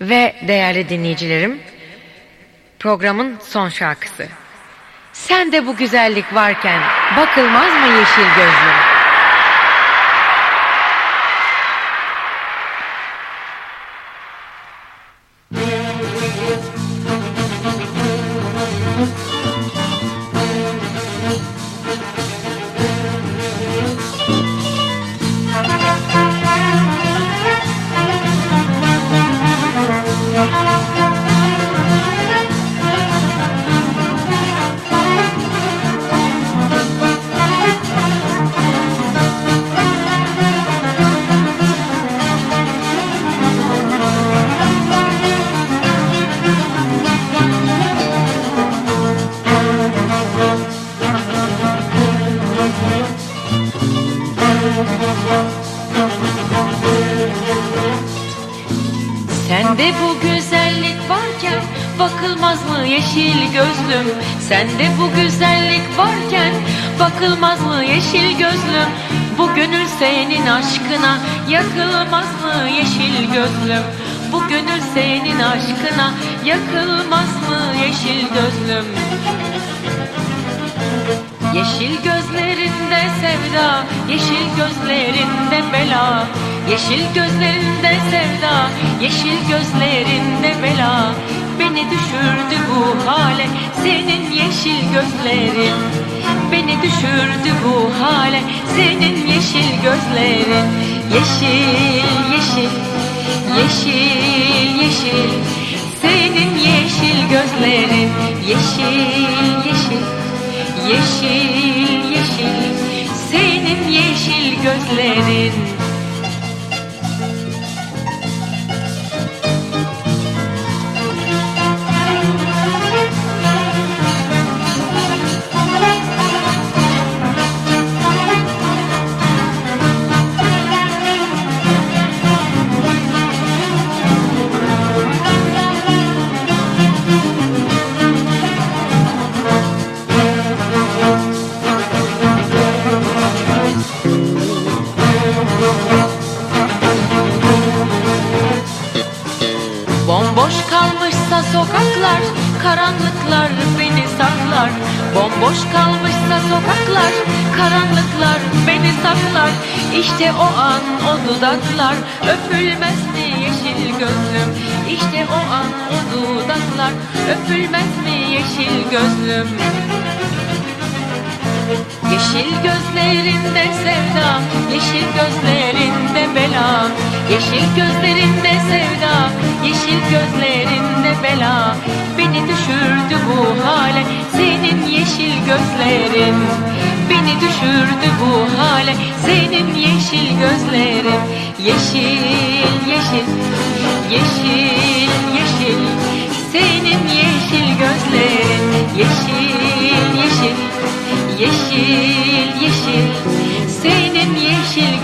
Ve değerli dinleyicilerim, programın son şarkısı. Sen de bu güzellik varken bakılmaz mı yeşil gözlüm? Sende bu güzellik varken bakılmaz mı yeşil gözlüm? Sende bu güzellik varken bakılmaz mı yeşil gözlüm? Bu gönül senin aşkına yakılmaz mı yeşil gözlüm? Bu gönül senin aşkına yakılmaz mı yeşil gözlüm Yeşil gözlerinde sevda, yeşil gözlerinde bela. Yeşil gözlerinde sevda, yeşil gözlerinde bela. Beni düşürdü bu hale senin yeşil gözlerin. Beni düşürdü bu hale senin yeşil gözlerin. Yeşil, yeşil, yeşil, yeşil. Senin yeşil gözlerin. Yeşil, yeşil, yeşil, gözlerin Bomboş kalmışsa sokaklar, karanlıklar beni saklar. Bomboş kalmışsa sokaklar, karanlıklar beni saklar. İşte o an o dudaklar öpülmez mi yeşil gözlüm? İşte o an o dudaklar öpülmez mi yeşil gözlüm? Yeşil gözlerinde sevda, yeşil gözlerinde bela Yeşil gözlerinde sevda Yeşil gözlerinde bela. Beni düşürdü bu hale Senin yeşil gözlerin. Beni düşürdü bu hale Senin yeşil gözlerin. Yeşil yeşil Yeşil yeşil. Senin yeşil gözlerin. Yeşil yeşil Yeşil yeşil. Senin yeşil